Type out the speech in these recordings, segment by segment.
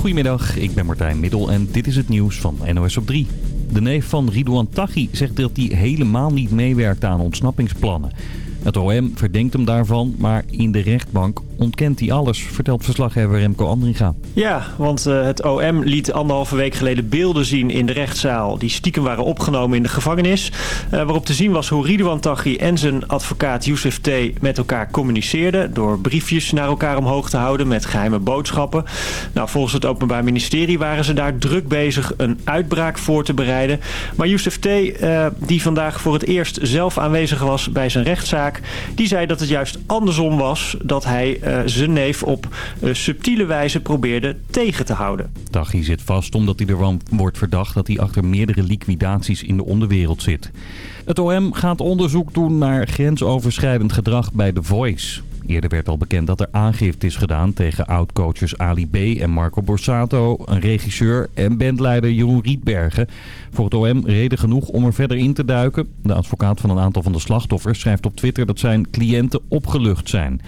Goedemiddag, ik ben Martijn Middel en dit is het nieuws van NOS op 3. De neef van Ridouan Taghi zegt dat hij helemaal niet meewerkt aan ontsnappingsplannen. Het OM verdenkt hem daarvan, maar in de rechtbank ontkent hij alles, vertelt verslaggever Remco Andringa. Ja, want uh, het OM liet anderhalve week geleden beelden zien in de rechtszaal... die stiekem waren opgenomen in de gevangenis. Uh, waarop te zien was hoe Ridouan Taghi en zijn advocaat Youssef T. met elkaar communiceerden... door briefjes naar elkaar omhoog te houden met geheime boodschappen. Nou, volgens het Openbaar Ministerie waren ze daar druk bezig een uitbraak voor te bereiden. Maar Youssef T., uh, die vandaag voor het eerst zelf aanwezig was bij zijn rechtszaak... die zei dat het juist andersom was dat hij zijn neef op uh, subtiele wijze probeerde tegen te houden. Taghi zit vast omdat hij ervan wordt verdacht dat hij achter meerdere liquidaties in de onderwereld zit. Het OM gaat onderzoek doen naar grensoverschrijdend gedrag bij The Voice. Eerder werd al bekend dat er aangifte is gedaan tegen oud-coaches Ali B. en Marco Borsato, een regisseur en bandleider Jeroen Rietbergen. Voor het OM reden genoeg om er verder in te duiken. De advocaat van een aantal van de slachtoffers schrijft op Twitter dat zijn cliënten opgelucht zijn.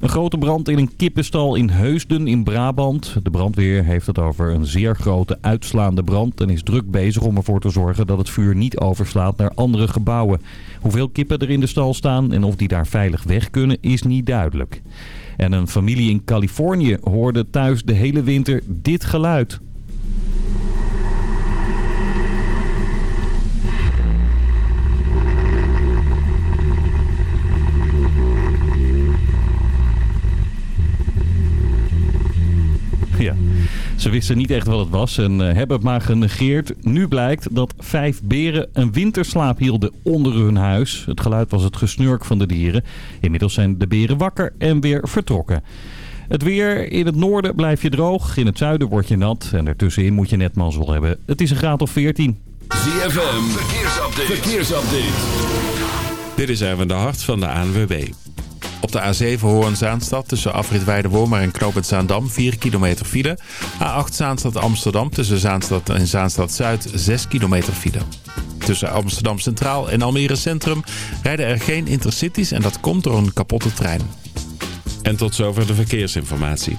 Een grote brand in een kippenstal in Heusden in Brabant. De brandweer heeft het over een zeer grote uitslaande brand en is druk bezig om ervoor te zorgen dat het vuur niet overslaat naar andere gebouwen. Hoeveel kippen er in de stal staan en of die daar veilig weg kunnen is niet duidelijk. En een familie in Californië hoorde thuis de hele winter dit geluid. Ja, ze wisten niet echt wat het was en uh, hebben het maar genegeerd. Nu blijkt dat vijf beren een winterslaap hielden onder hun huis. Het geluid was het gesnurk van de dieren. Inmiddels zijn de beren wakker en weer vertrokken. Het weer in het noorden blijf je droog. In het zuiden word je nat. En ertussenin moet je net mazzel hebben. Het is een graad of 14. ZFM, verkeersupdate. verkeersupdate. Dit is even de hart van de ANWB. Op de A7 Hoorn-Zaanstad tussen afrit Weidewormer en Knoopend Zaandam 4 kilometer file. A8 Zaanstad-Amsterdam tussen Zaanstad en Zaanstad-Zuid 6 kilometer file. Tussen Amsterdam Centraal en Almere Centrum rijden er geen intercities en dat komt door een kapotte trein. En tot zover de verkeersinformatie.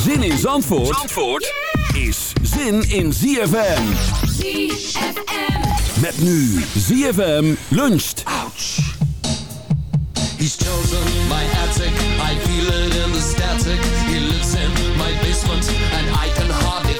Zin in Zandvoort, Zandvoort is zin in ZFM. ZFM. Met nu ZFM luncht. Ouch. He's chosen my attic, I feel it in the static. He lives in my basement and I can hardly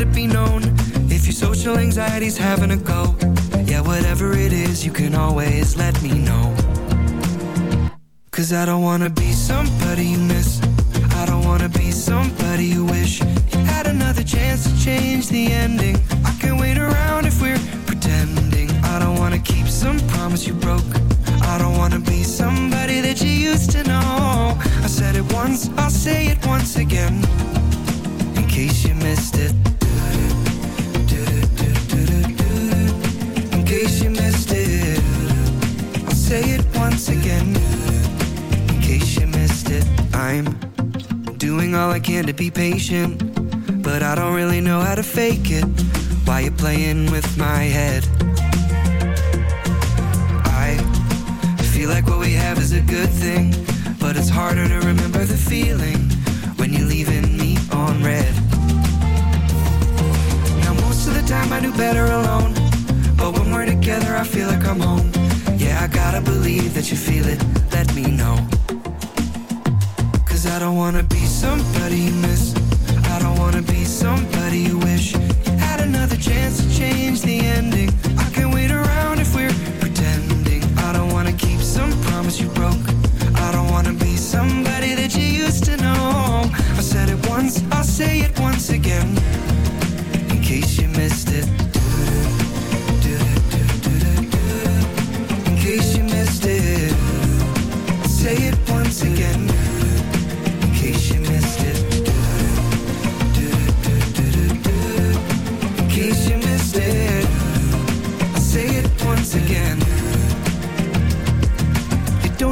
let it be known. If your social anxiety's having a go, yeah, whatever it is, you can always let me know. Cause I don't wanna be somebody you miss. I don't wanna be somebody you wish you had another chance to change the ending. I can wait around if we're pretending. I don't wanna keep some promise you broke. I don't wanna be somebody that you used to know. I said it once, I'll say it once again. In case you missed it. Again. In case you missed it. I'm doing all I can to be patient. But I don't really know how to fake it. Why you playing with my head? I feel like what we have is a good thing. But it's harder to remember the feeling when you're leaving me on red. Now, most of the time I do better alone. But when we're together, I feel like I'm home. Yeah, I gotta believe that you feel it. Let me know. Cause I don't wanna be somebody miss. I don't wanna be somebody wish you had another chance to change the ending. I can wait around if we're pretending. I don't wanna keep some promise you broke. I don't wanna be somebody that you used to know. I said it once, I'll say it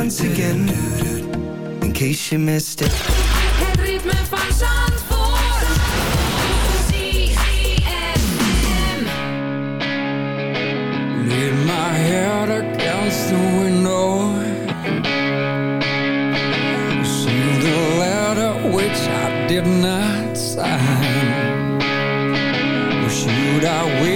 Once again. In case you missed it. Het ritme van Zandvoort. ZFM. Lean my head against the window See the letter which I did not sign should I wait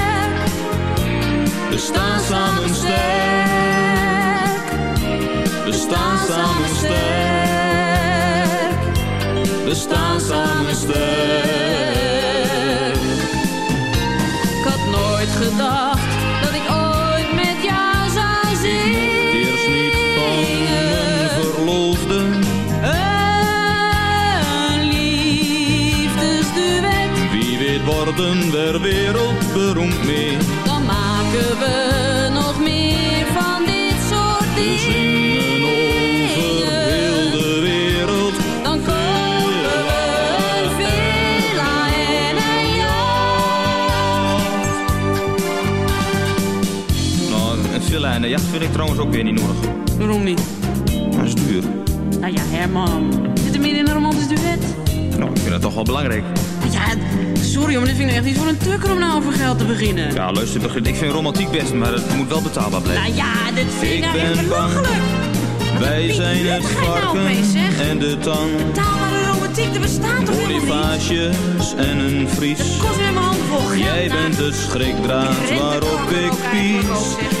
We staan samen sterk. We staan samen sterk. We staan samen sterk. Ik had nooit gedacht dat ik ooit met jou zou zingen. Eerst niet van mijn verloofde. Een liefdesduet, Wie weet worden we wereldberoemd mee. Maken we nog meer van dit soort We dingen. wereld. Dan kopen we een villa en een jacht. Nou, een villa en een jacht vind ik trouwens ook weer niet nodig. Waarom niet? Dat is duur. Nou ja, Herman. Zit er meer in een romantisch duet? Nou, ik vind dat toch wel belangrijk. Ja, sorry, maar dit vind ik echt niet voor een tukker om nou over geld te beginnen. Ja, luister, ik vind romantiek best, maar het moet wel betaalbaar blijven. Nou ja, dit vind ik, Ik nou echt ben belachelijk. Wij zijn het nou varken en de tang. Betaalbare romantiek, er bestaat toch? Bonifages en een vries. Het kost weer mijn hand vol geld. Jij nou. bent de schrikdraad waarop ik pies.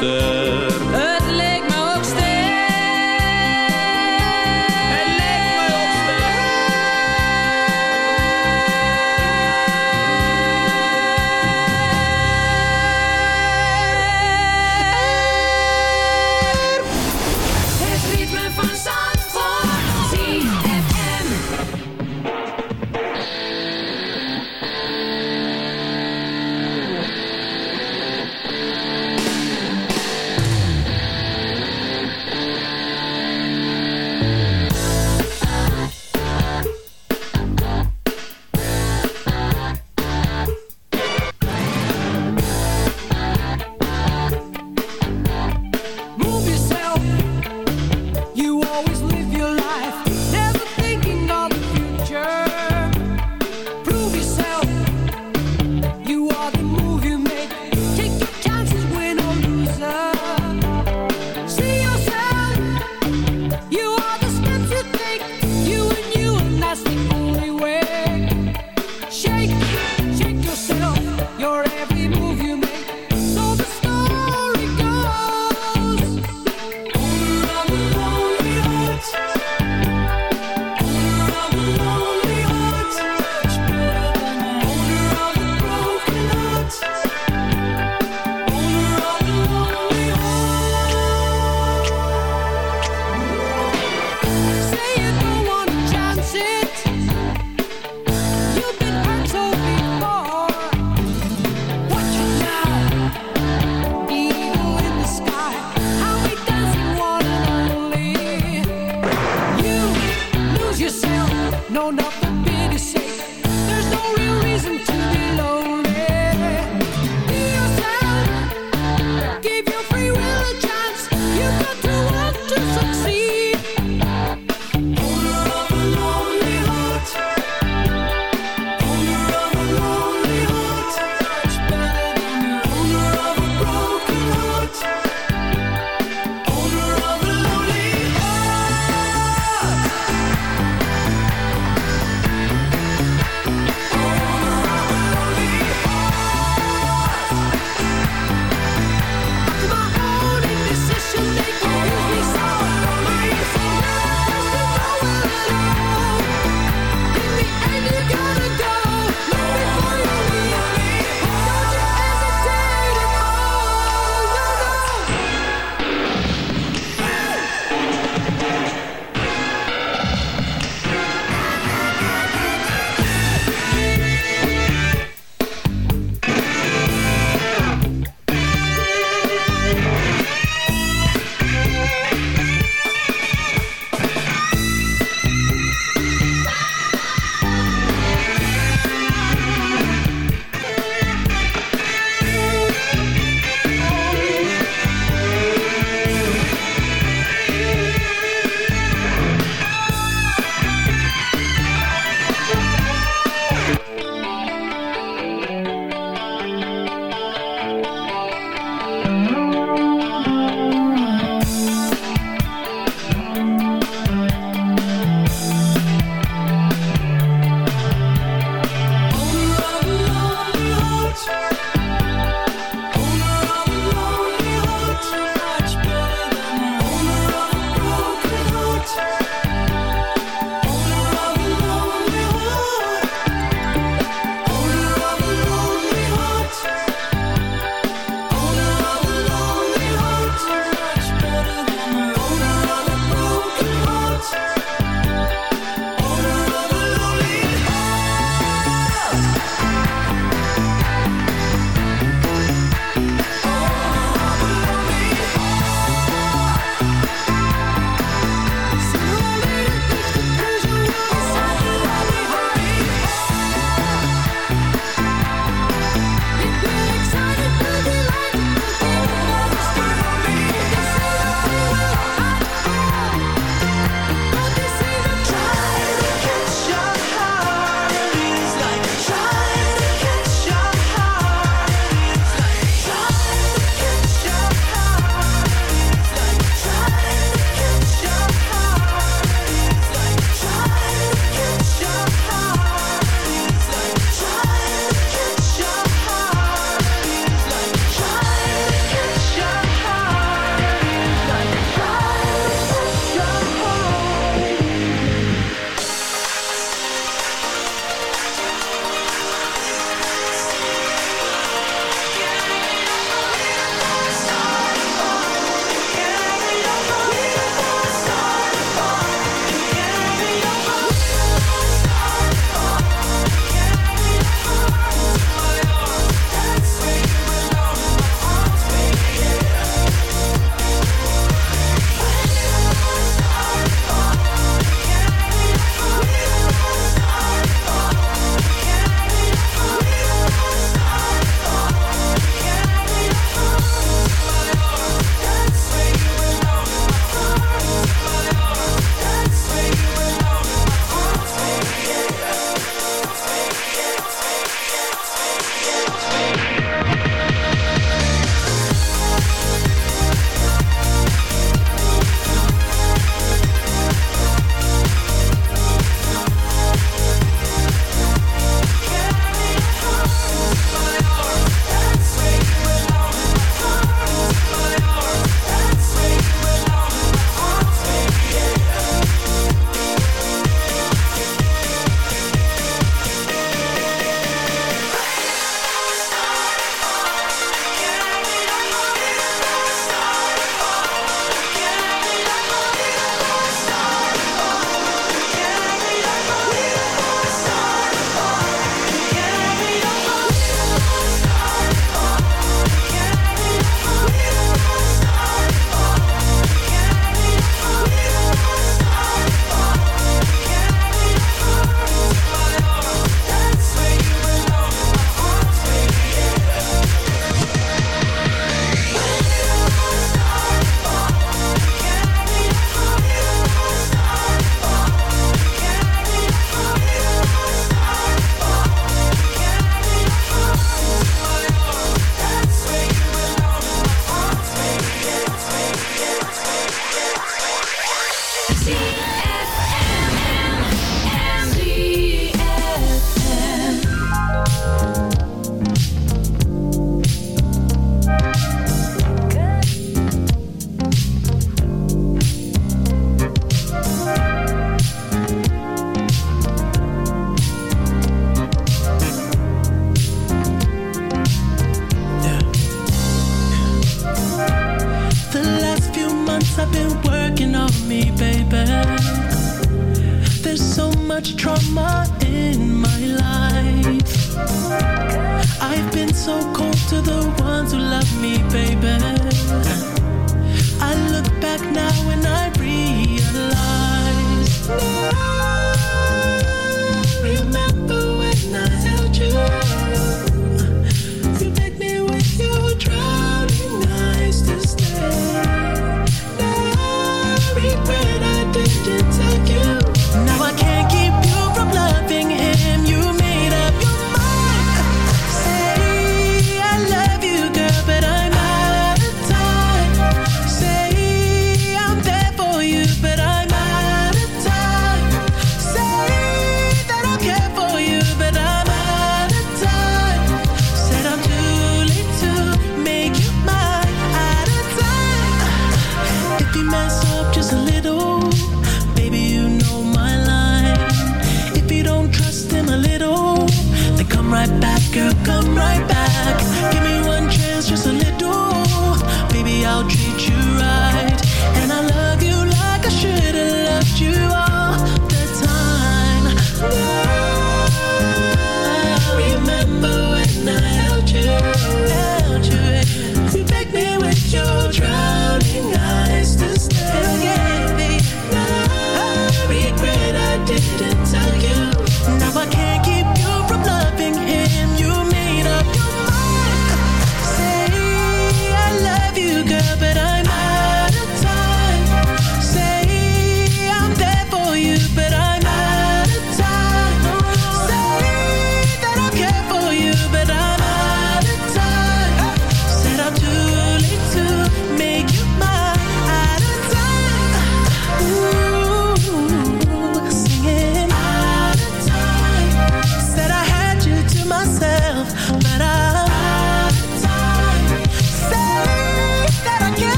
Me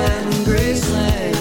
Graceland, Graceland.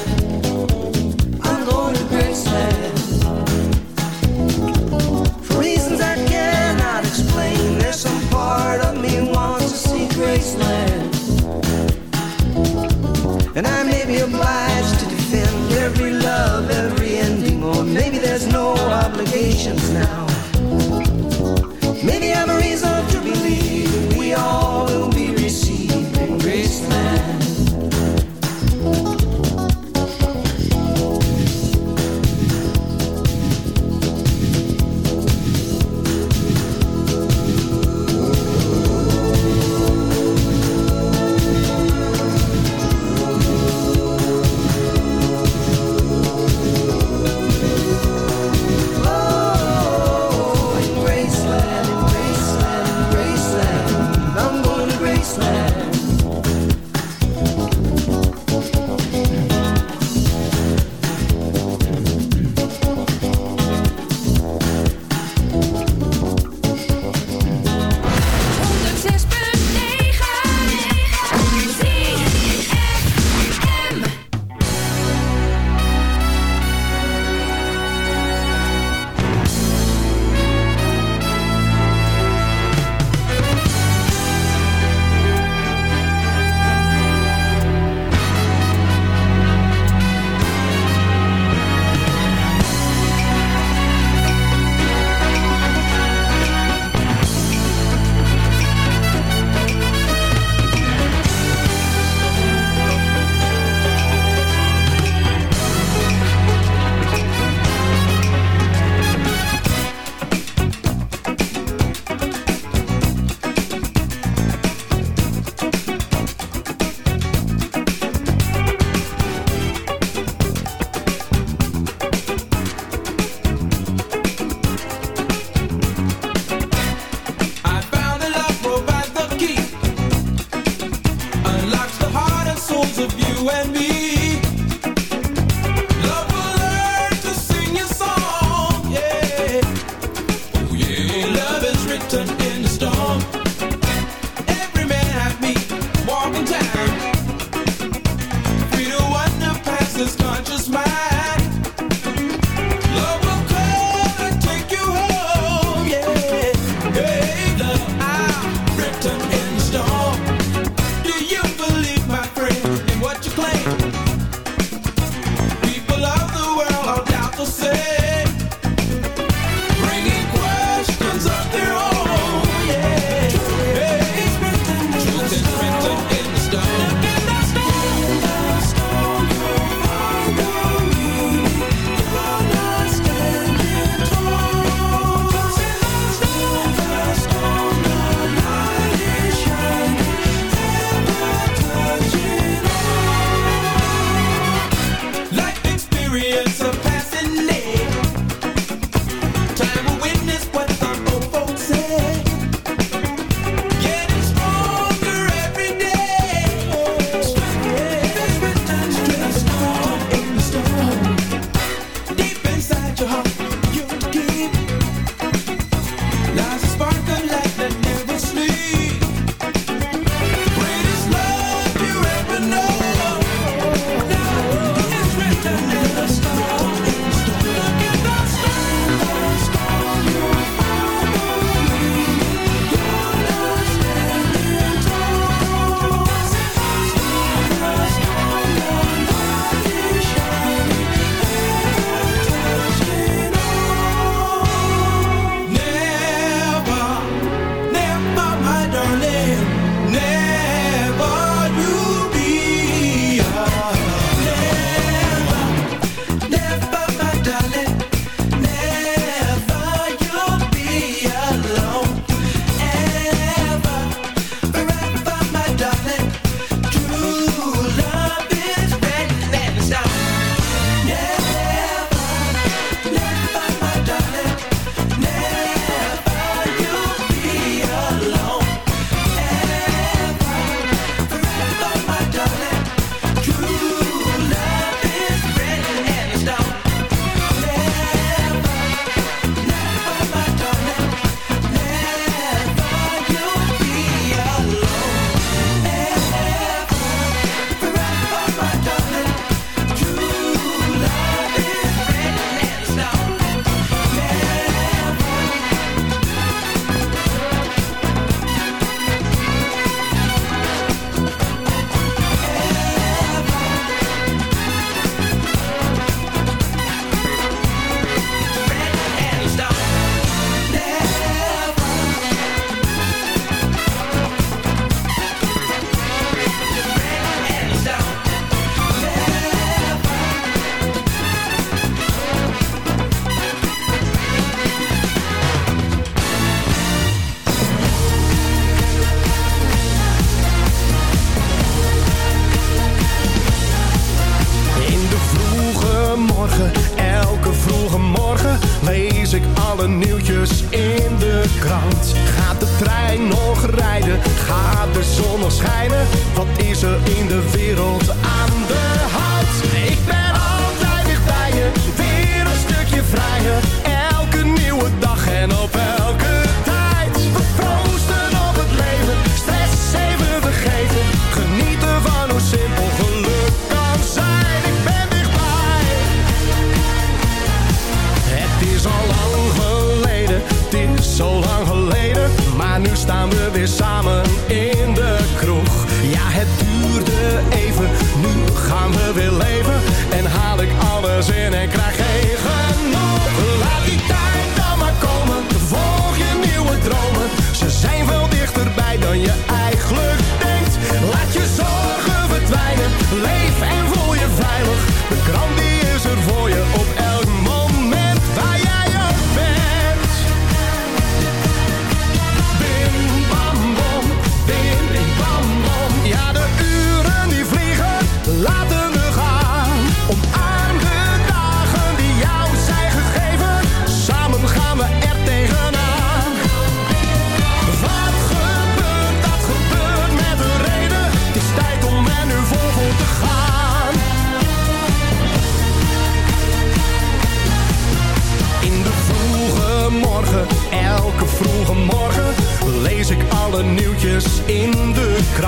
schijnen.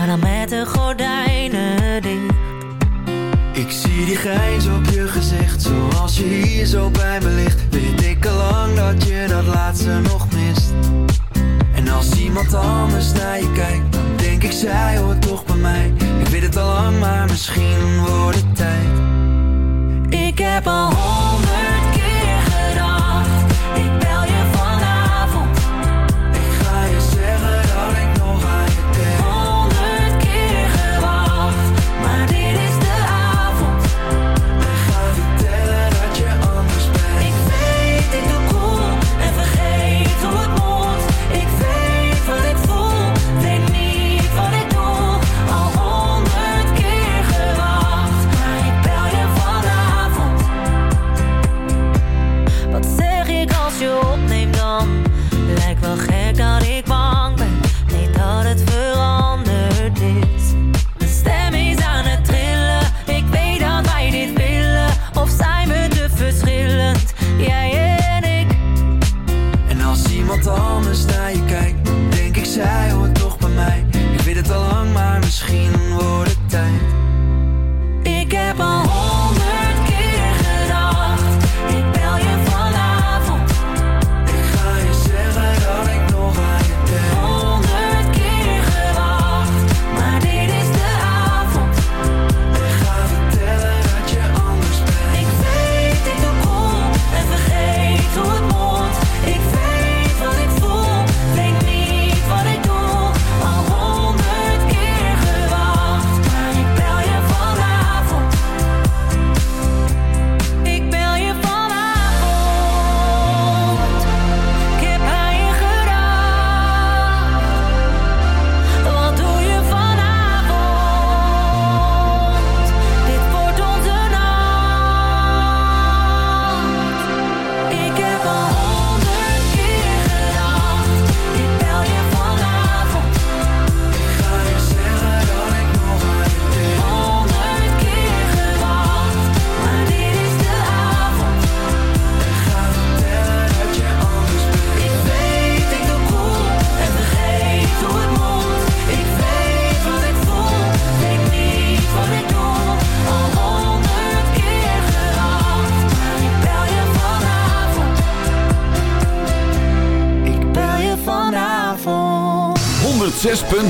Maar dan met de gordijnen dicht. Ik zie die grijns op je gezicht, zoals je hier zo bij me ligt. Weet ik al lang dat je dat laatste nog mist. En als iemand anders naar je kijkt, dan denk ik zij hoort toch bij mij. Ik weet het al lang, maar misschien wordt het tijd. Ik heb al honderd